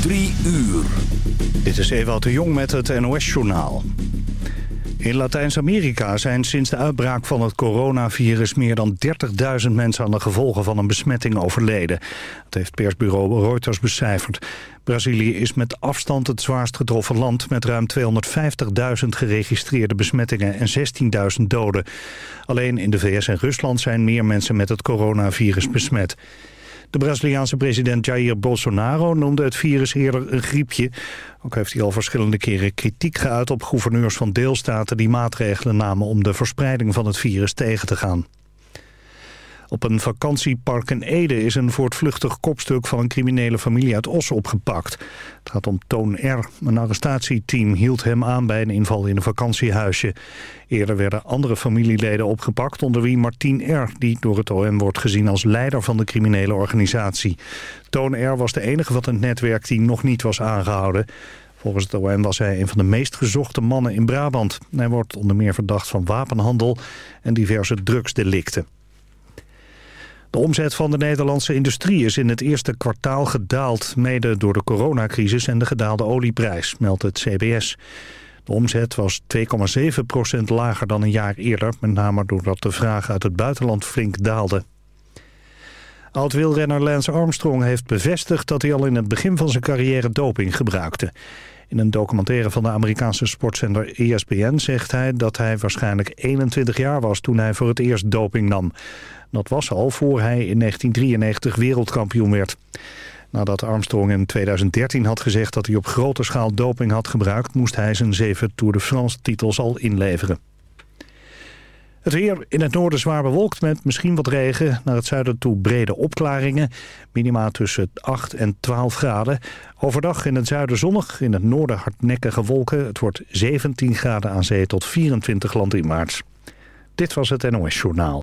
Drie uur. Dit is Ewout de Jong met het NOS-journaal. In Latijns-Amerika zijn sinds de uitbraak van het coronavirus... meer dan 30.000 mensen aan de gevolgen van een besmetting overleden. Dat heeft persbureau Reuters becijferd. Brazilië is met afstand het zwaarst getroffen land... met ruim 250.000 geregistreerde besmettingen en 16.000 doden. Alleen in de VS en Rusland zijn meer mensen met het coronavirus besmet. De Braziliaanse president Jair Bolsonaro noemde het virus eerder een griepje. Ook heeft hij al verschillende keren kritiek geuit op gouverneurs van deelstaten... die maatregelen namen om de verspreiding van het virus tegen te gaan. Op een vakantiepark in Ede is een voortvluchtig kopstuk van een criminele familie uit Os opgepakt. Het gaat om Toon R. Een arrestatieteam hield hem aan bij een inval in een vakantiehuisje. Eerder werden andere familieleden opgepakt, onder wie Martien R. die door het OM wordt gezien als leider van de criminele organisatie. Toon R. was de enige van het netwerk die nog niet was aangehouden. Volgens het OM was hij een van de meest gezochte mannen in Brabant. Hij wordt onder meer verdacht van wapenhandel en diverse drugsdelicten. De omzet van de Nederlandse industrie is in het eerste kwartaal gedaald... mede door de coronacrisis en de gedaalde olieprijs, meldt het CBS. De omzet was 2,7% lager dan een jaar eerder... met name doordat de vraag uit het buitenland flink daalde. Oud-wielrenner Lance Armstrong heeft bevestigd... dat hij al in het begin van zijn carrière doping gebruikte. In een documentaire van de Amerikaanse sportzender ESPN zegt hij dat hij waarschijnlijk 21 jaar was toen hij voor het eerst doping nam. Dat was al voor hij in 1993 wereldkampioen werd. Nadat Armstrong in 2013 had gezegd dat hij op grote schaal doping had gebruikt... moest hij zijn zeven Tour de France titels al inleveren. Het weer in het noorden zwaar bewolkt met misschien wat regen. Naar het zuiden toe brede opklaringen. Minima tussen 8 en 12 graden. Overdag in het zuiden zonnig, in het noorden hardnekkige wolken. Het wordt 17 graden aan zee tot 24 land in maart. Dit was het NOS Journaal.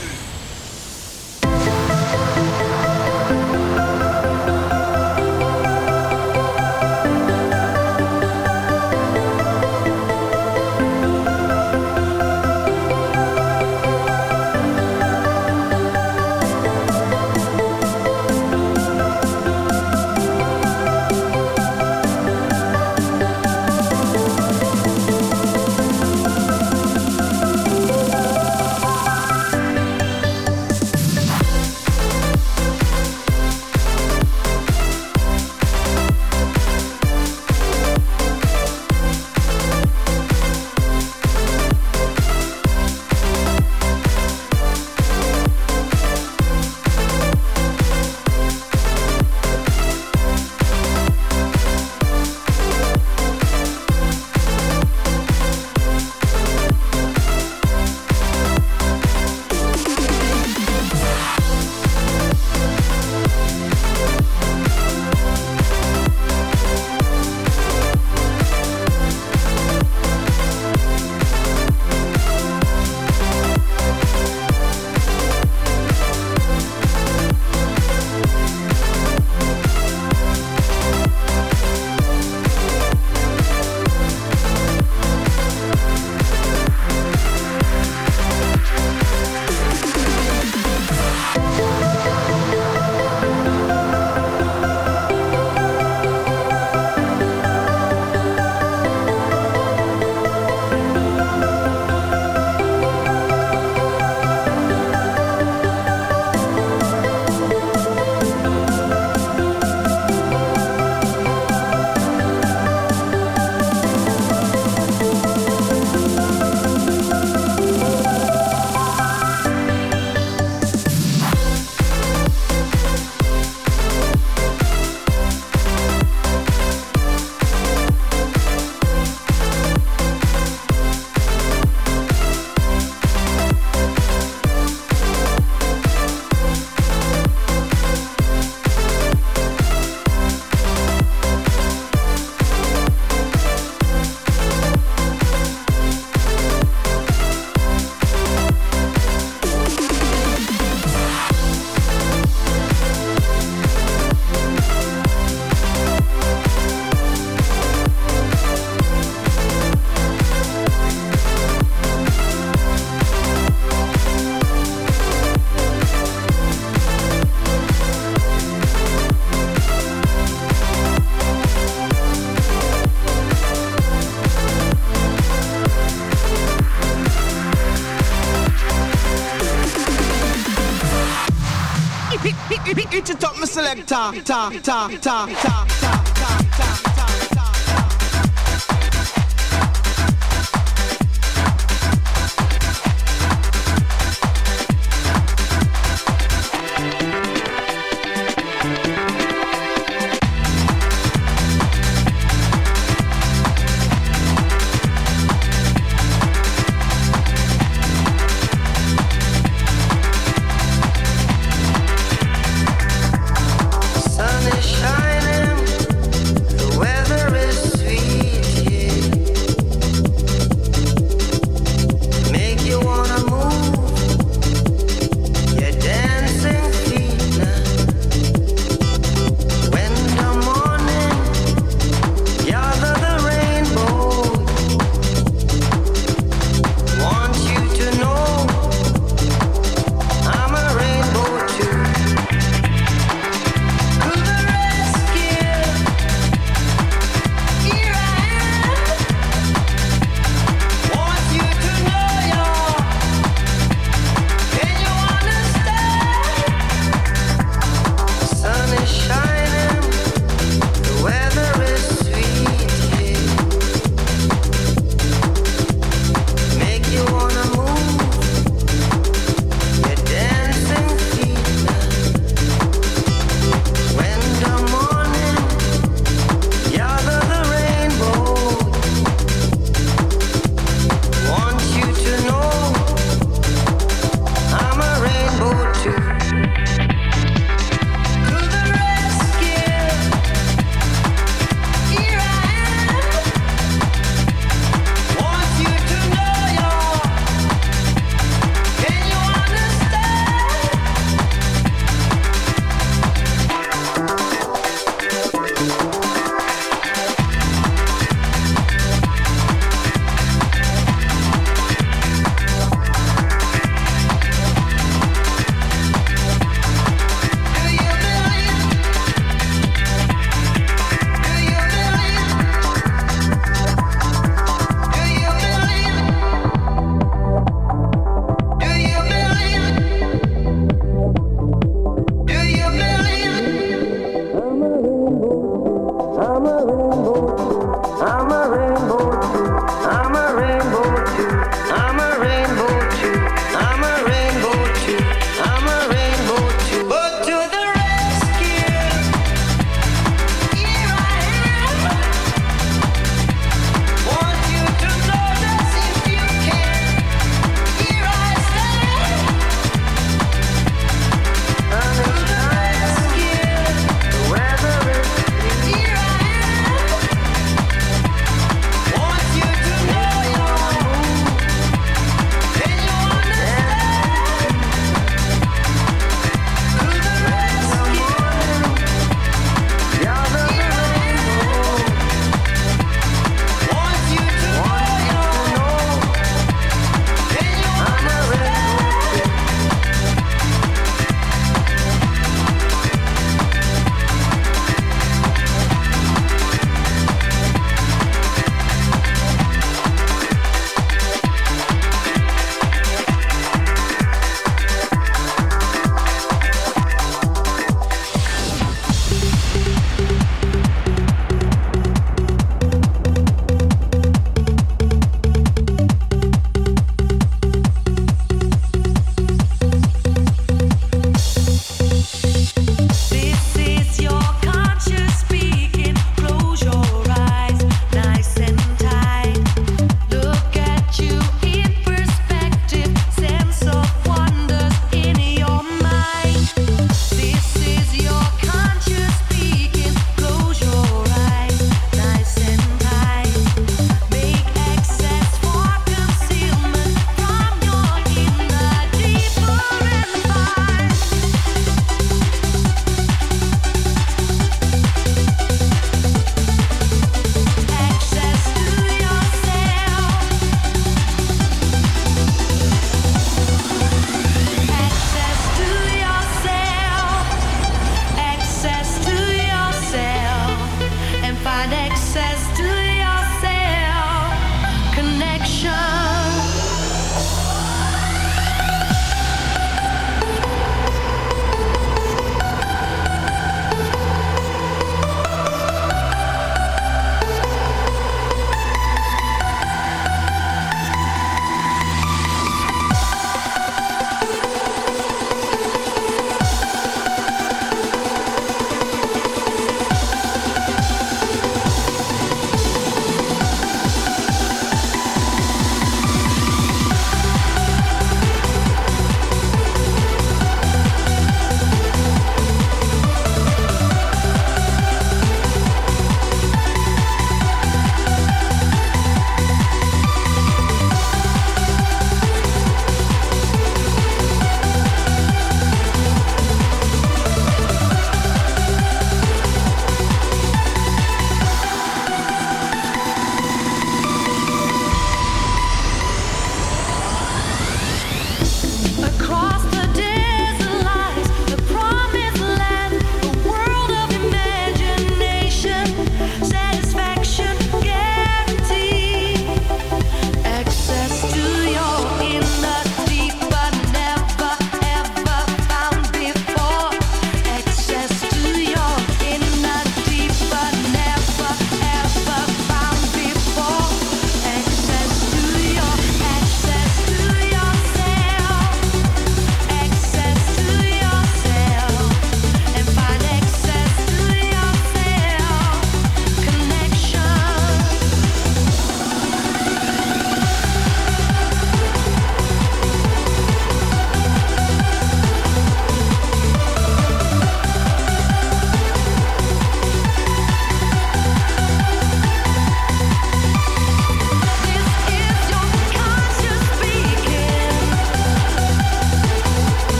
Ta, ta, ta, ta, ta, ta.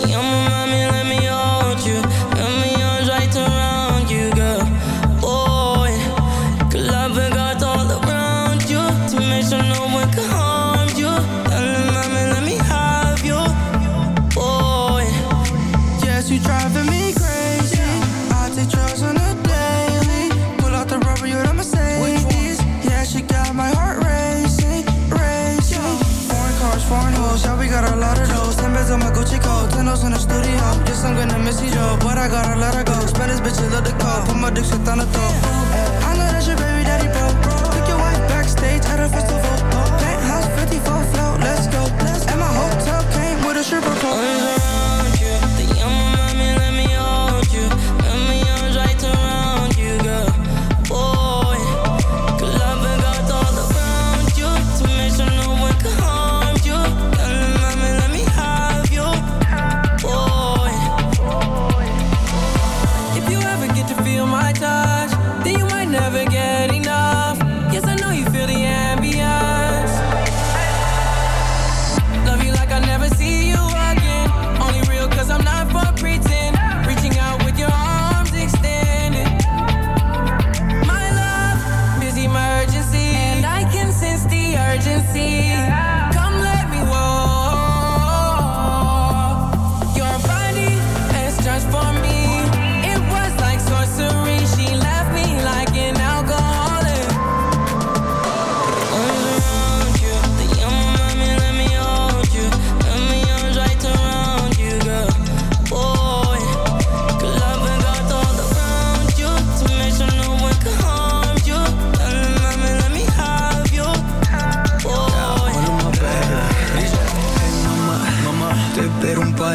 But you're my mommy, let me off. Zit aan het top.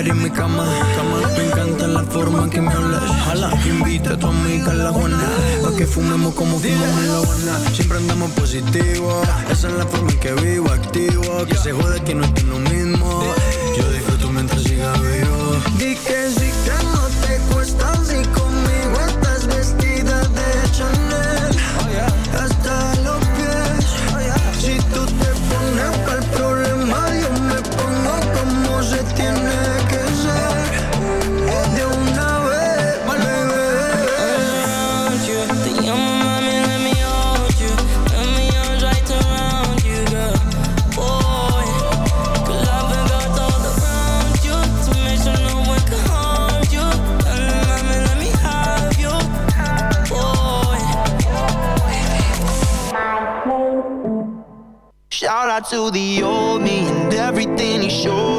en mi cama. cama Me encanta la forma en que me hablas. Jala, invita a tu amiga la Juana. Pa' que fumemos como fumamos en la Habana. Siempre andamos positivo. Esa es la forma en que vivo, activo. Que se jode que no estoy lo mismo. Yo disfruto mientras siga vivo. To the old me and everything he showed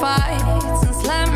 Fights and slamming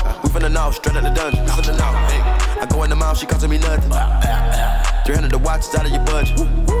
We finna know, straight out the dungeon. Know, hey. I go in the mouth, she costing me nothing. 300 the watch is out of your budget.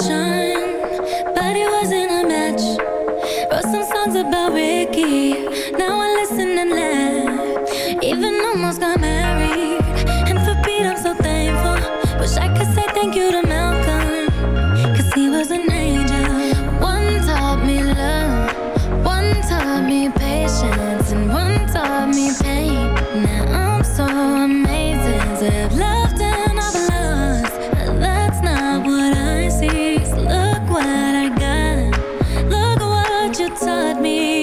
I'd me.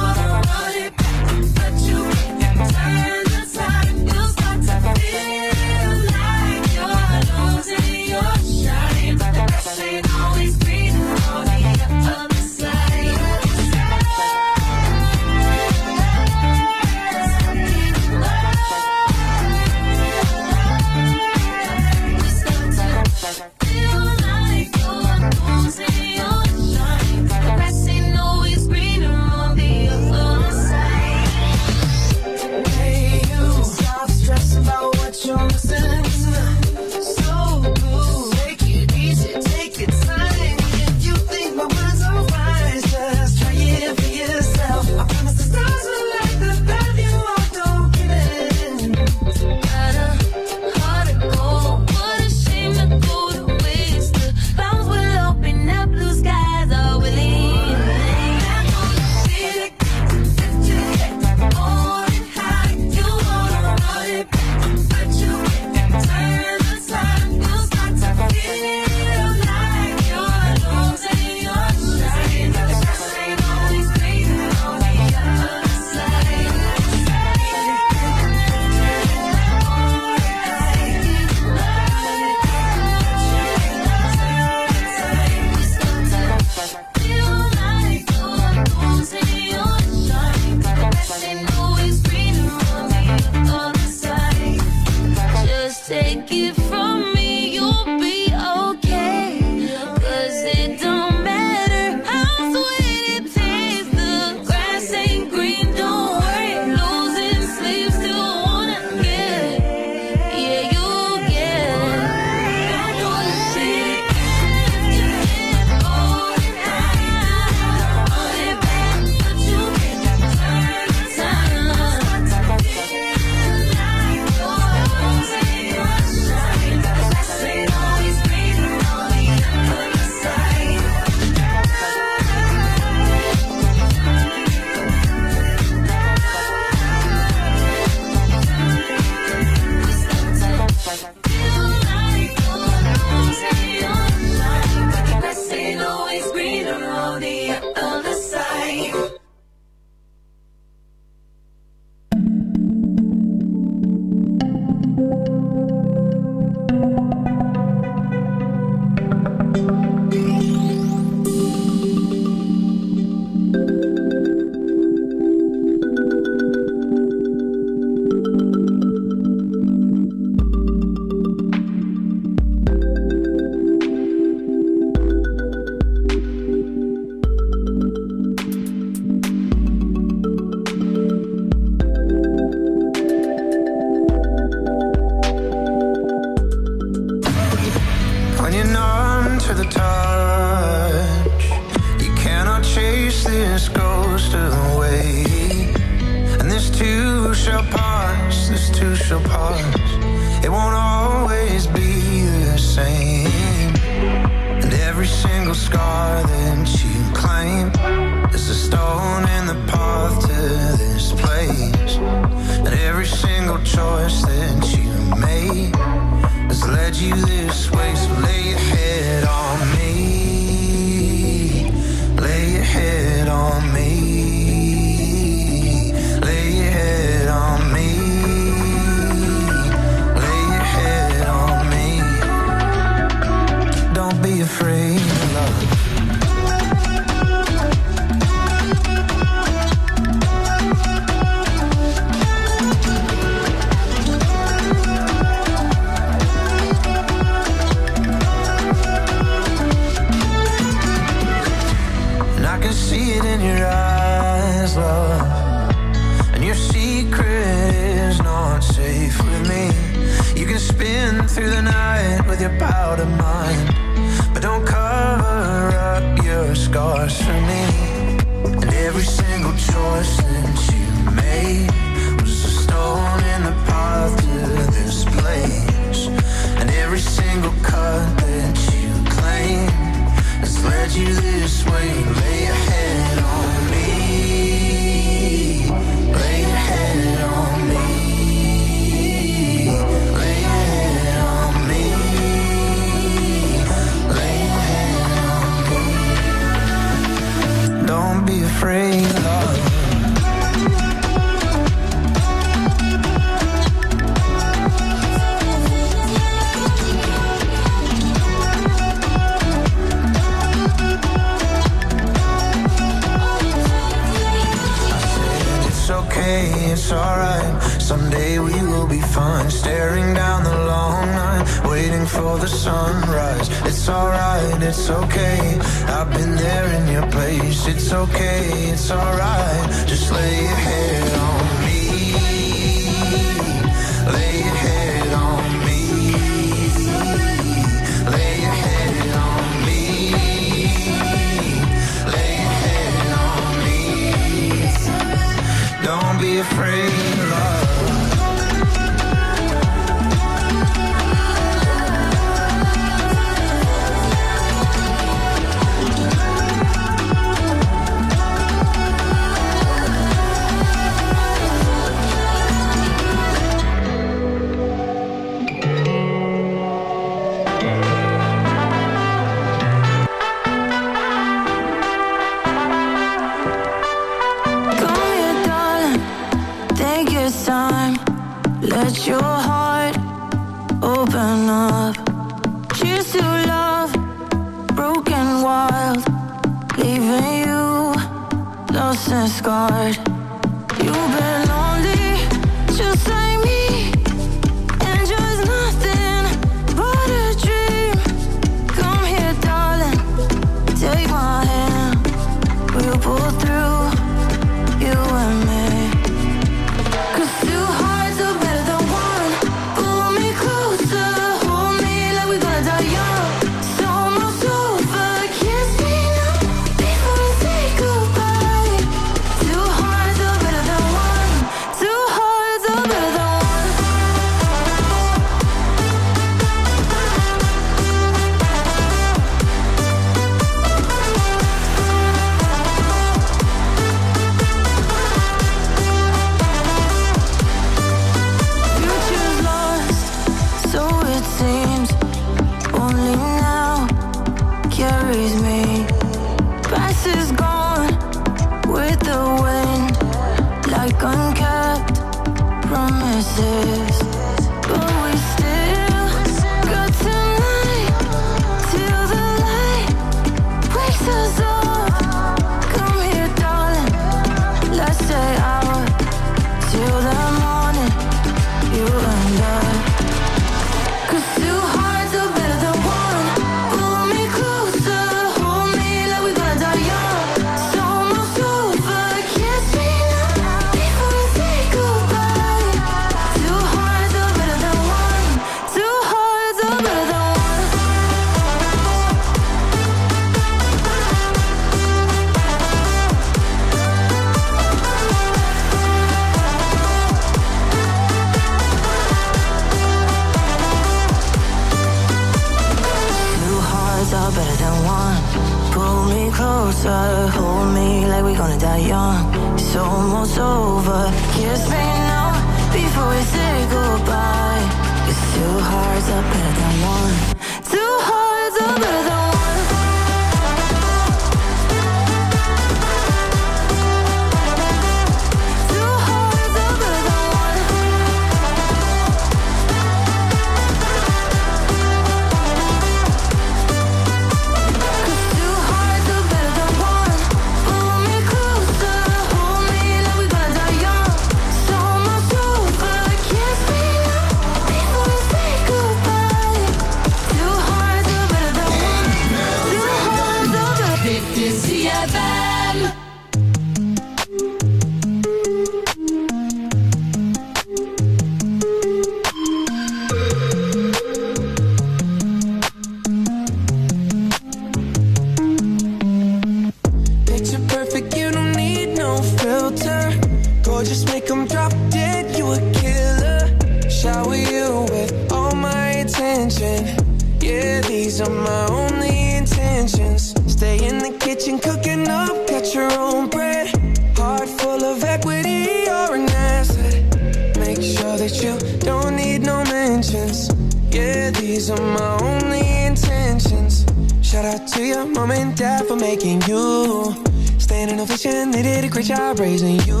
These are my only intentions. Shout out to your mom and dad for making you. Standing ovation, they did a great job raising you.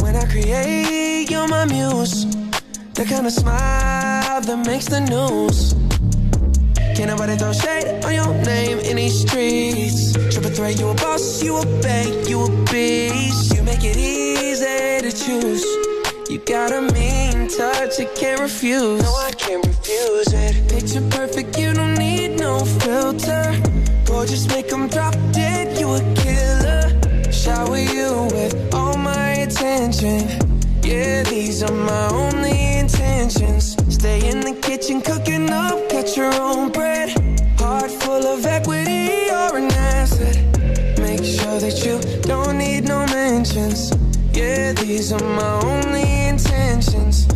When I create, you're my muse. The kind of smile that makes the news. Can't nobody throw shade on your name in these streets. Triple threat, you a boss, you a bank, you a beast. You make it easy to choose. You got a mean touch, you can't refuse. No, I can't it. Picture perfect, you don't need no filter. Gorgeous, make them drop dead, you a killer. Shower you with all my attention. Yeah, these are my only intentions. Stay in the kitchen, cooking up, cut your own bread. Heart full of equity, you're an asset. Make sure that you don't need no mentions. Yeah, these are my only intentions.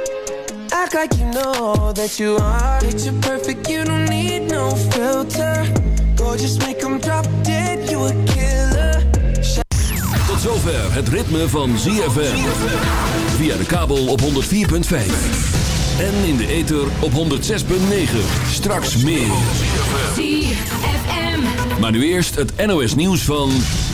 Act like you know that you are Picture perfect, you don't need no filter Gorgeous, make them drop dead, you a killer Tot zover het ritme van ZFM. Via de kabel op 104.5. En in de ether op 106.9. Straks meer. ZFM. Maar nu eerst het NOS nieuws van...